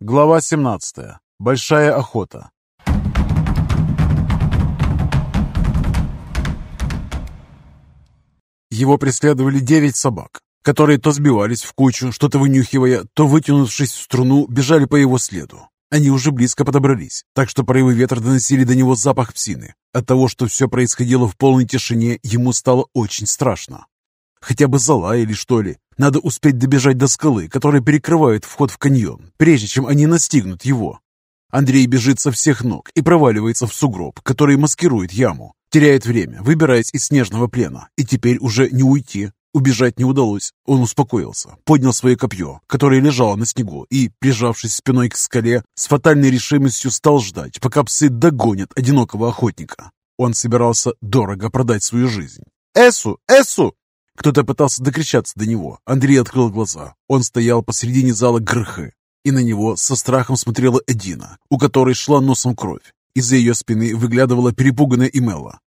Глава 17. Большая охота. Его преследовали девять собак, которые то сбивались в кучу, что-то вынюхивая, то, вытянувшись в струну, бежали по его следу. Они уже близко подобрались, так что порывы ветра доносили до него запах псины. От того, что все происходило в полной тишине, ему стало очень страшно. Хотя бы залаяли, что ли. Надо успеть добежать до скалы, которая перекрывает вход в каньон, прежде чем они настигнут его. Андрей бежит со всех ног и проваливается в сугроб, который маскирует яму. Теряет время, выбираясь из снежного плена, и теперь уже не уйти. Убежать не удалось. Он успокоился, поднял свое копье, которое лежало на снегу, и, прижавшись спиной к скале, с фатальной решимостью стал ждать, пока псы догонят одинокого охотника. Он собирался дорого продать свою жизнь. «Эсу! Эсу!» Кто-то пытался докричаться до него. Андрей открыл глаза. Он стоял посредине зала Грхы, и на него со страхом смотрела Эдина, у которой шла носом кровь. Из-за ее спины выглядывала перепуганная Имела.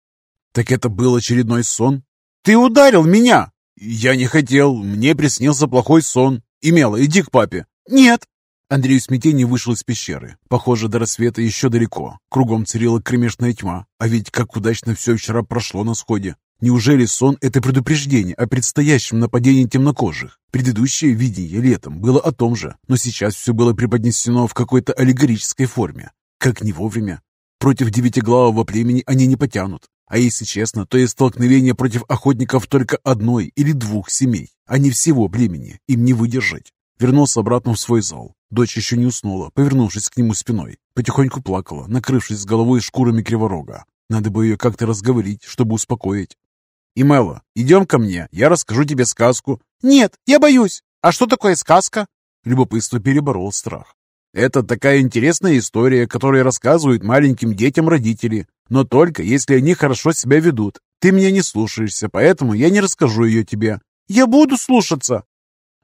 «Так это был очередной сон?» «Ты ударил меня!» «Я не хотел. Мне приснился плохой сон. Имела, иди к папе». «Нет». Андрей в смятении вышел из пещеры. Похоже, до рассвета еще далеко. Кругом царила кромешная тьма. А ведь как удачно все вчера прошло на сходе. Неужели сон – это предупреждение о предстоящем нападении темнокожих? Предыдущее видение летом было о том же, но сейчас все было преподнесено в какой-то аллегорической форме. Как не вовремя. Против девятиглавого племени они не потянут. А если честно, то и столкновение против охотников только одной или двух семей, а не всего племени. Им не выдержать. Вернулся обратно в свой зал. Дочь еще не уснула, повернувшись к нему спиной. Потихоньку плакала, накрывшись с головой шкурами криворога. Надо бы ее как-то разговорить, чтобы успокоить. «Имела, идем ко мне, я расскажу тебе сказку». «Нет, я боюсь. А что такое сказка?» Любопытство переборол страх. Это такая интересная история, которую рассказывают маленьким детям родители, но только если они хорошо себя ведут. Ты меня не слушаешься, поэтому я не расскажу ее тебе. Я буду слушаться.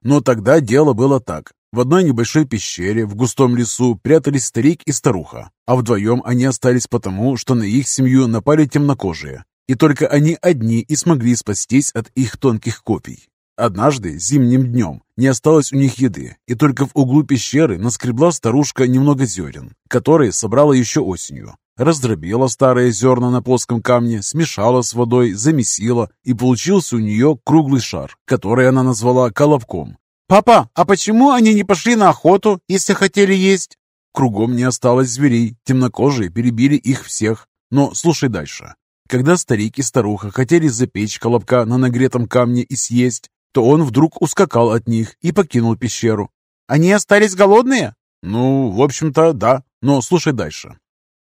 Но тогда дело было так. В одной небольшой пещере в густом лесу прятались старик и старуха, а вдвоем они остались потому, что на их семью напали темнокожие, и только они одни и смогли спастись от их тонких копий. Однажды, зимним днем, не осталось у них еды, и только в углу пещеры наскребла старушка немного зерен, которые собрала еще осенью. Раздробила старые зерна на плоском камне, смешала с водой, замесила, и получился у нее круглый шар, который она назвала колобком. «Папа, а почему они не пошли на охоту, если хотели есть?» Кругом не осталось зверей, темнокожие перебили их всех. Но слушай дальше. Когда старик и старуха хотели запечь колобка на нагретом камне и съесть, то он вдруг ускакал от них и покинул пещеру. «Они остались голодные?» «Ну, в общем-то, да. Но слушай дальше».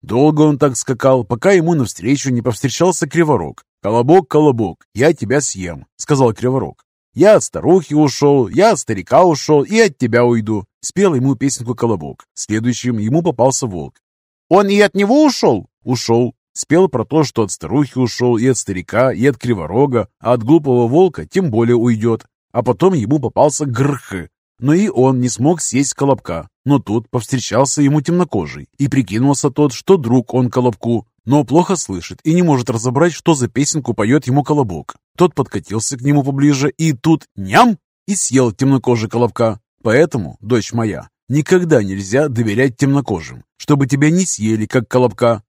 Долго он так скакал, пока ему навстречу не повстречался Криворог. «Колобок, колобок, я тебя съем», — сказал Криворог. «Я от старухи ушел, я от старика ушел и от тебя уйду», — спел ему песенку Колобок. Следующим ему попался волк. «Он и от него ушел?» «Ушел. Спел про то, что от старухи ушел, и от старика, и от криворога, а от глупого волка тем более уйдет. А потом ему попался Грх. Но и он не смог съесть колобка. Но тут повстречался ему темнокожий, и прикинулся тот, что друг он колобку, но плохо слышит и не может разобрать, что за песенку поет ему колобок. Тот подкатился к нему поближе, и тут ням! И съел темнокожий колобка. Поэтому, дочь моя, никогда нельзя доверять темнокожим, чтобы тебя не съели, как колобка.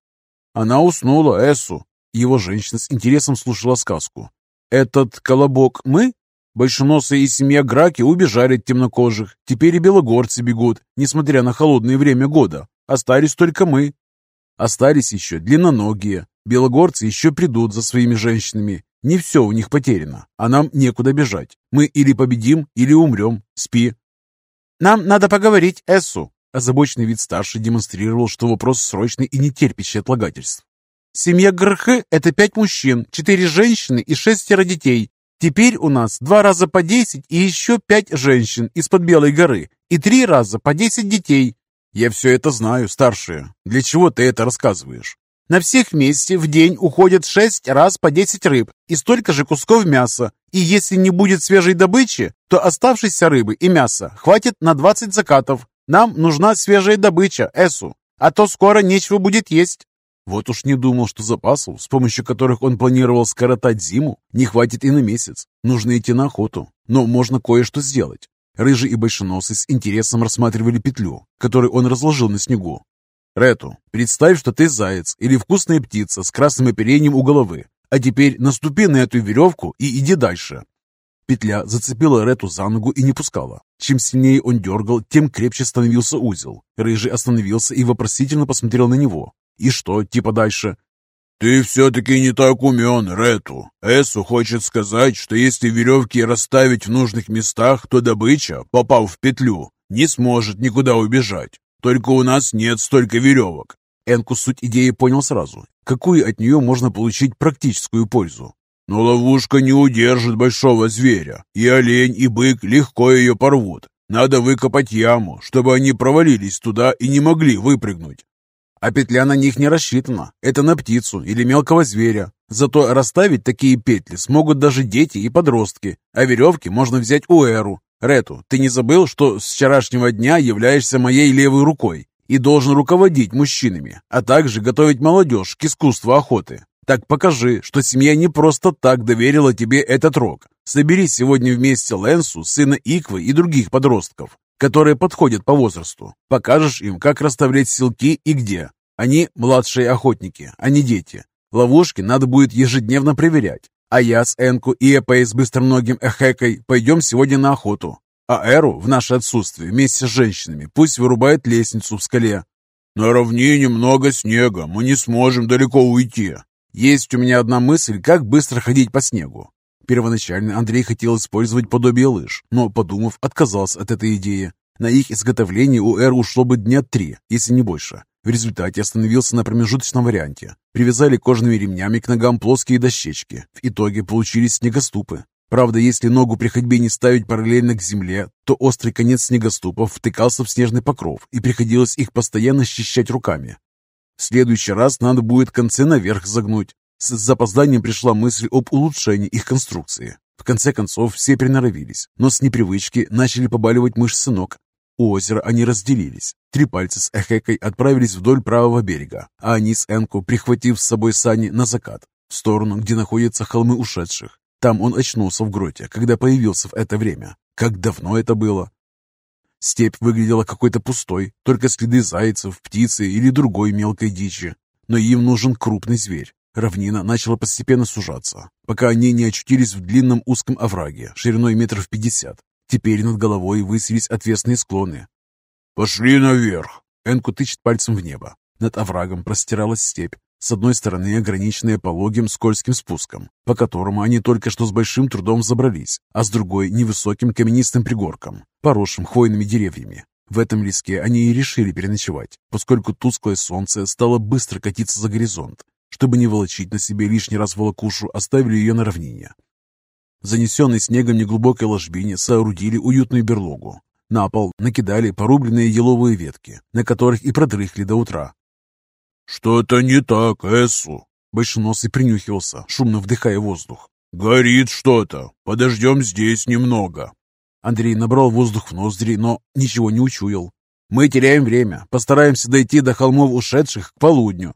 Она уснула, Эссу. Его женщина с интересом слушала сказку. Этот колобок мы? Большеносые и семья Граки убежали от темнокожих. Теперь и белогорцы бегут, несмотря на холодное время года. Остались только мы. Остались еще длинноногие. Белогорцы еще придут за своими женщинами. Не все у них потеряно, а нам некуда бежать. Мы или победим, или умрем. Спи. Нам надо поговорить, Эссу. Озабоченный вид старший демонстрировал, что вопрос срочный и не терпящий отлагательств. «Семья Грхы – это пять мужчин, четыре женщины и шестеро детей. Теперь у нас два раза по десять и еще пять женщин из-под Белой горы и три раза по десять детей». «Я все это знаю, старшая. Для чего ты это рассказываешь?» На всех вместе в день уходит шесть раз по десять рыб и столько же кусков мяса. И если не будет свежей добычи, то оставшейся рыбы и мяса хватит на 20 закатов. Нам нужна свежая добыча, Эсу, а то скоро нечего будет есть». Вот уж не думал, что запасов, с помощью которых он планировал скоротать зиму, не хватит и на месяц. Нужно идти на охоту, но можно кое-что сделать. Рыжий и Большеносый с интересом рассматривали петлю, которую он разложил на снегу. «Рету, представь, что ты заяц или вкусная птица с красным оперением у головы. А теперь наступи на эту веревку и иди дальше». Петля зацепила Рету за ногу и не пускала. Чем сильнее он дергал, тем крепче становился узел. Рыжий остановился и вопросительно посмотрел на него. «И что, типа дальше?» «Ты все-таки не так умен, Рету. Эсу хочет сказать, что если веревки расставить в нужных местах, то добыча, попав в петлю, не сможет никуда убежать. Только у нас нет столько веревок». Энку суть идеи понял сразу. Какую от нее можно получить практическую пользу? «Но ловушка не удержит большого зверя, и олень, и бык легко ее порвут. Надо выкопать яму, чтобы они провалились туда и не могли выпрыгнуть. А петля на них не рассчитана. Это на птицу или мелкого зверя. Зато расставить такие петли смогут даже дети и подростки. А веревки можно взять у Эру. Рету, ты не забыл, что с вчерашнего дня являешься моей левой рукой и должен руководить мужчинами, а также готовить молодежь к искусству охоты? Так покажи, что семья не просто так доверила тебе этот рог. Собери сегодня вместе Лэнсу, сына Иквы и других подростков которые подходят по возрасту. Покажешь им, как расставлять селки и где. Они младшие охотники, а не дети. Ловушки надо будет ежедневно проверять. А я с Энку и Эпей с быстроногим Эхекой пойдем сегодня на охоту. А Эру в наше отсутствие вместе с женщинами пусть вырубает лестницу в скале. На равнине много снега, мы не сможем далеко уйти. Есть у меня одна мысль, как быстро ходить по снегу. Первоначально Андрей хотел использовать подобие лыж, но, подумав, отказался от этой идеи. На их изготовление у Эр ушло бы дня три, если не больше. В результате остановился на промежуточном варианте. Привязали кожаными ремнями к ногам плоские дощечки. В итоге получились снегоступы. Правда, если ногу при ходьбе не ставить параллельно к земле, то острый конец снегоступов втыкался в снежный покров, и приходилось их постоянно счищать руками. В следующий раз надо будет концы наверх загнуть. С запозданием пришла мысль об улучшении их конструкции. В конце концов, все приноровились, но с непривычки начали побаливать мышцы ног. У озера они разделились. Три пальца с Эхекой отправились вдоль правого берега, а они с Энку, прихватив с собой сани на закат, в сторону, где находятся холмы ушедших. Там он очнулся в гроте, когда появился в это время. Как давно это было? Степь выглядела какой-то пустой, только следы зайцев, птицы или другой мелкой дичи. Но им нужен крупный зверь, Равнина начала постепенно сужаться, пока они не очутились в длинном узком овраге, шириной метров пятьдесят. Теперь над головой высились отвесные склоны. «Пошли наверх!» Энку тычет пальцем в небо. Над оврагом простиралась степь, с одной стороны ограниченная пологим скользким спуском, по которому они только что с большим трудом забрались, а с другой невысоким каменистым пригорком, поросшим хвойными деревьями. В этом леске они и решили переночевать, поскольку тусклое солнце стало быстро катиться за горизонт, чтобы не волочить на себе лишний раз волокушу, оставили ее на равнине. Занесенной снегом неглубокой ложбине соорудили уютную берлогу. На пол накидали порубленные еловые ветки, на которых и продрыхли до утра. «Что-то не так, Эссу!» Большеносый принюхивался, шумно вдыхая воздух. «Горит что-то. Подождем здесь немного». Андрей набрал воздух в ноздри, но ничего не учуял. «Мы теряем время. Постараемся дойти до холмов ушедших к полудню.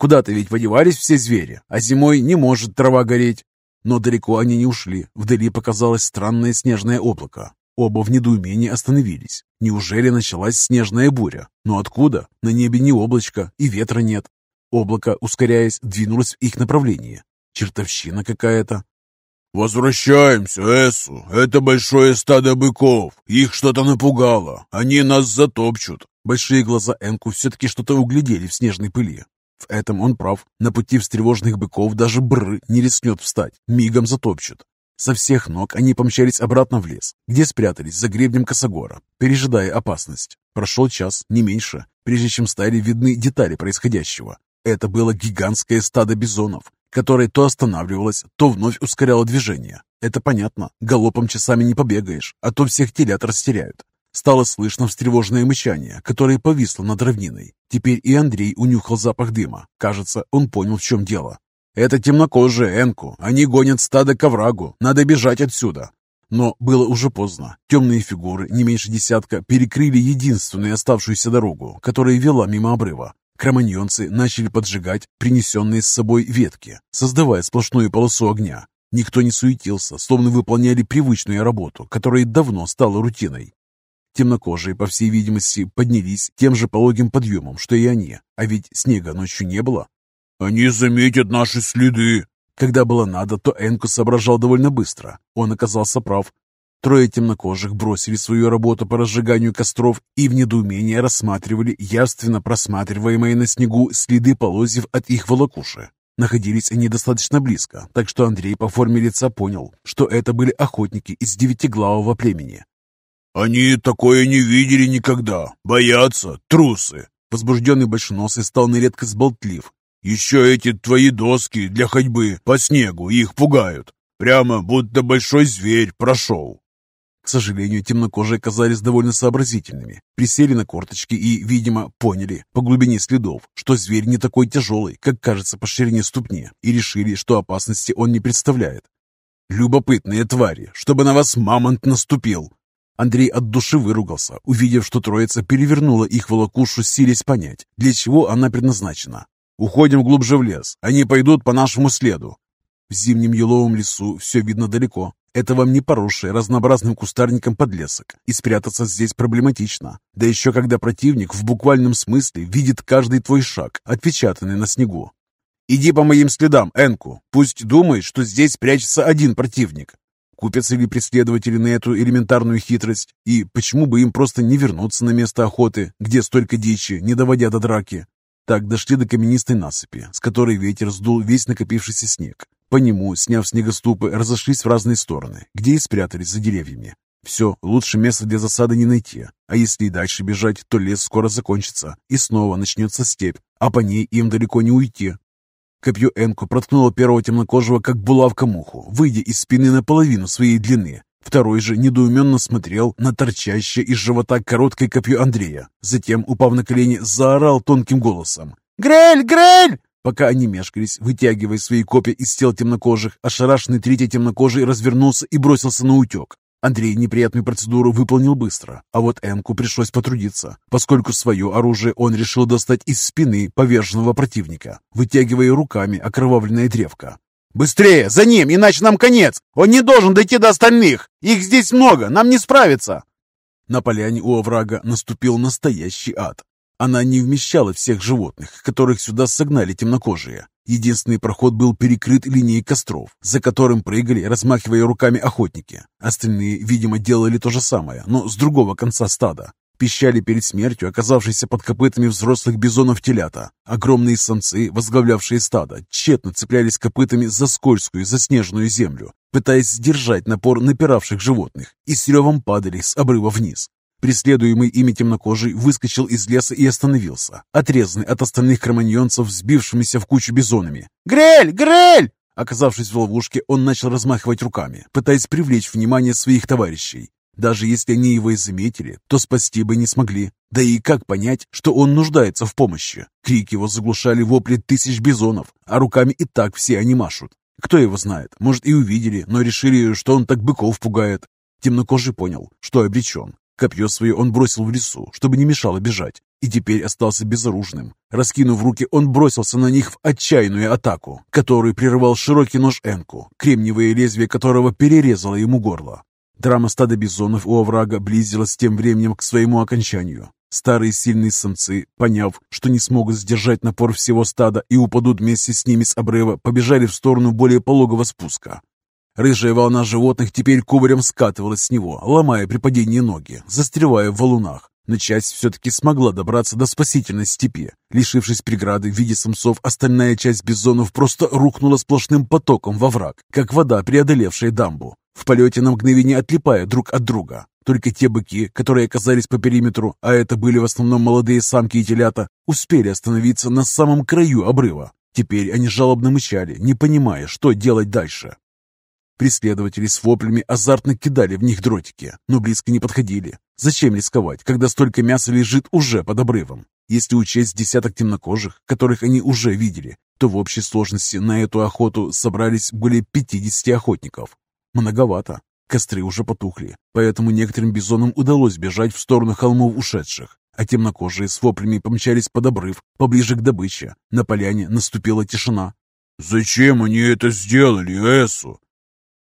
Куда-то ведь подевались все звери, а зимой не может трава гореть. Но далеко они не ушли. Вдали показалось странное снежное облако. Оба в недоумении остановились. Неужели началась снежная буря? Но откуда? На небе ни облачка и ветра нет. Облако, ускоряясь, двинулось в их направлении. Чертовщина какая-то. «Возвращаемся, Эсу. Это большое стадо быков. Их что-то напугало. Они нас затопчут». Большие глаза Энку все-таки что-то углядели в снежной пыли. В этом он прав. На пути встревоженных быков даже бр не рискнет встать, мигом затопчут. Со всех ног они помчались обратно в лес, где спрятались за гребнем косогора, пережидая опасность. Прошел час, не меньше, прежде чем стали видны детали происходящего. Это было гигантское стадо бизонов, которое то останавливалось, то вновь ускоряло движение. Это понятно, галопом часами не побегаешь, а то всех телят растеряют. Стало слышно встревоженное мычание, которое повисло над равниной. Теперь и Андрей унюхал запах дыма. Кажется, он понял, в чем дело. «Это темнокожие, Энку. Они гонят стадо к оврагу. Надо бежать отсюда». Но было уже поздно. Темные фигуры, не меньше десятка, перекрыли единственную оставшуюся дорогу, которая вела мимо обрыва. Кроманьонцы начали поджигать принесенные с собой ветки, создавая сплошную полосу огня. Никто не суетился, словно выполняли привычную работу, которая давно стала рутиной. Темнокожие, по всей видимости, поднялись тем же пологим подъемом, что и они, а ведь снега ночью не было. «Они заметят наши следы!» Когда было надо, то Энку соображал довольно быстро. Он оказался прав. Трое темнокожих бросили свою работу по разжиганию костров и в недоумении рассматривали явственно просматриваемые на снегу следы полозьев от их волокуши. Находились они достаточно близко, так что Андрей по форме лица понял, что это были охотники из девятиглавого племени. «Они такое не видели никогда. Боятся. Трусы!» Возбужденный большеносый стал на редкость болтлив. «Еще эти твои доски для ходьбы по снегу их пугают. Прямо будто большой зверь прошел». К сожалению, темнокожие оказались довольно сообразительными. Присели на корточки и, видимо, поняли по глубине следов, что зверь не такой тяжелый, как кажется по ширине ступни, и решили, что опасности он не представляет. «Любопытные твари, чтобы на вас мамонт наступил!» Андрей от души выругался, увидев, что троица перевернула их волокушу, силясь понять, для чего она предназначена. «Уходим глубже в лес. Они пойдут по нашему следу». В зимнем еловом лесу все видно далеко. Это вам не поросший разнообразным кустарником подлесок, и спрятаться здесь проблематично. Да еще когда противник в буквальном смысле видит каждый твой шаг, отпечатанный на снегу. «Иди по моим следам, Энку. Пусть думает, что здесь прячется один противник. Купятся ли преследователи на эту элементарную хитрость? И почему бы им просто не вернуться на место охоты, где столько дичи, не доводя до драки? Так дошли до каменистой насыпи, с которой ветер сдул весь накопившийся снег. По нему, сняв снегоступы, разошлись в разные стороны, где и спрятались за деревьями. Все, лучше места для засады не найти. А если и дальше бежать, то лес скоро закончится, и снова начнется степь, а по ней им далеко не уйти. Копье Энку проткнуло первого темнокожего, как булавка муху, выйдя из спины наполовину своей длины. Второй же недоуменно смотрел на торчащее из живота короткое копье Андрея. Затем, упав на колени, заорал тонким голосом. «Грель! Грель!» Пока они мешкались, вытягивая свои копья из тел темнокожих, ошарашенный третий темнокожий развернулся и бросился на утек. Андрей неприятную процедуру выполнил быстро, а вот Энку пришлось потрудиться, поскольку свое оружие он решил достать из спины поверженного противника, вытягивая руками окровавленное древко. «Быстрее! За ним, иначе нам конец! Он не должен дойти до остальных! Их здесь много, нам не справиться!» На поляне у оврага наступил настоящий ад. Она не вмещала всех животных, которых сюда согнали темнокожие. Единственный проход был перекрыт линией костров, за которым прыгали, размахивая руками охотники. Остальные, видимо, делали то же самое, но с другого конца стада. Пищали перед смертью, оказавшиеся под копытами взрослых бизонов телята. Огромные самцы, возглавлявшие стадо, тщетно цеплялись копытами за скользкую, заснеженную землю, пытаясь сдержать напор напиравших животных, и с ревом падали с обрыва вниз. Преследуемый ими темнокожий выскочил из леса и остановился, отрезанный от остальных кроманьонцев, сбившимися в кучу бизонами. «Грель! Грель!» Оказавшись в ловушке, он начал размахивать руками, пытаясь привлечь внимание своих товарищей. Даже если они его и заметили, то спасти бы не смогли. Да и как понять, что он нуждается в помощи? Крик его заглушали вопли тысяч бизонов, а руками и так все они машут. Кто его знает, может и увидели, но решили, что он так быков пугает. Темнокожий понял, что обречен. Копье свое он бросил в лесу, чтобы не мешало бежать, и теперь остался безоружным. Раскинув руки, он бросился на них в отчаянную атаку, которую прерывал широкий нож Энку, кремниевое лезвие которого перерезало ему горло. Драма стада бизонов у оврага близилась тем временем к своему окончанию. Старые сильные самцы, поняв, что не смогут сдержать напор всего стада и упадут вместе с ними с обрыва, побежали в сторону более пологого спуска. Рыжая волна животных теперь кубарем скатывалась с него, ломая при падении ноги, застревая в валунах. Но часть все-таки смогла добраться до спасительной степи. Лишившись преграды в виде самцов, остальная часть бизонов просто рухнула сплошным потоком во враг, как вода, преодолевшая дамбу, в полете на мгновение отлипая друг от друга. Только те быки, которые оказались по периметру, а это были в основном молодые самки и телята, успели остановиться на самом краю обрыва. Теперь они жалобно мычали, не понимая, что делать дальше. Преследователи с воплями азартно кидали в них дротики, но близко не подходили. Зачем рисковать, когда столько мяса лежит уже под обрывом? Если учесть десяток темнокожих, которых они уже видели, то в общей сложности на эту охоту собрались более 50 охотников. Многовато. Костры уже потухли, поэтому некоторым бизонам удалось бежать в сторону холмов ушедших, а темнокожие с воплями помчались под обрыв, поближе к добыче. На поляне наступила тишина. «Зачем они это сделали, Эсу?»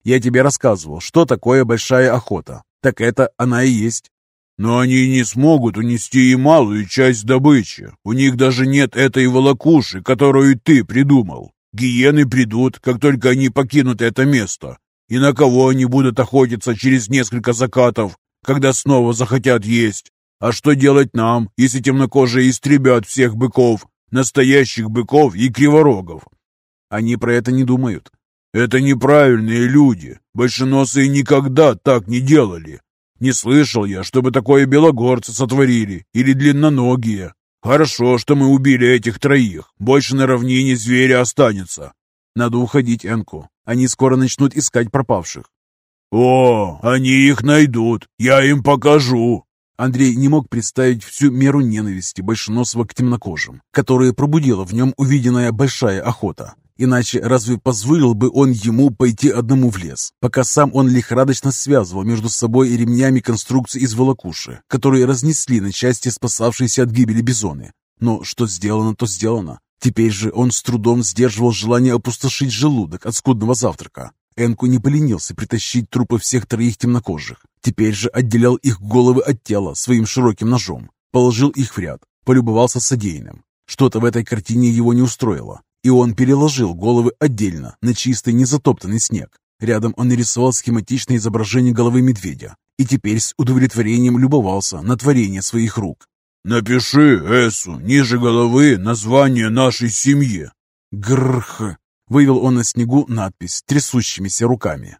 Я тебе рассказывал, что такое большая охота. Так это она и есть. Но они не смогут унести и малую часть добычи. У них даже нет этой волокуши, которую ты придумал. Гиены придут, как только они покинут это место. И на кого они будут охотиться через несколько закатов, когда снова захотят есть? А что делать нам, если темнокожие истребят всех быков, настоящих быков и криворогов? Они про это не думают. Это неправильные люди. Большеносые никогда так не делали. Не слышал я, чтобы такое белогорцы сотворили или длинноногие. Хорошо, что мы убили этих троих. Больше на равнине зверя останется. Надо уходить, Энку. Они скоро начнут искать пропавших. О, они их найдут. Я им покажу. Андрей не мог представить всю меру ненависти Большеносова к темнокожим, которая пробудила в нем увиденная большая охота. Иначе разве позволил бы он ему пойти одному в лес, пока сам он лихорадочно связывал между собой и ремнями конструкции из волокуши, которые разнесли на части спасавшиеся от гибели бизоны? Но что сделано, то сделано. Теперь же он с трудом сдерживал желание опустошить желудок от скудного завтрака. Энку не поленился притащить трупы всех троих темнокожих. Теперь же отделял их головы от тела своим широким ножом. Положил их в ряд, полюбовался содеянным. Что-то в этой картине его не устроило и он переложил головы отдельно на чистый незатоптанный снег. Рядом он нарисовал схематичное изображение головы медведя и теперь с удовлетворением любовался на творение своих рук. «Напиши Эсу ниже головы название нашей семьи». «Грх!» — вывел он на снегу надпись трясущимися руками.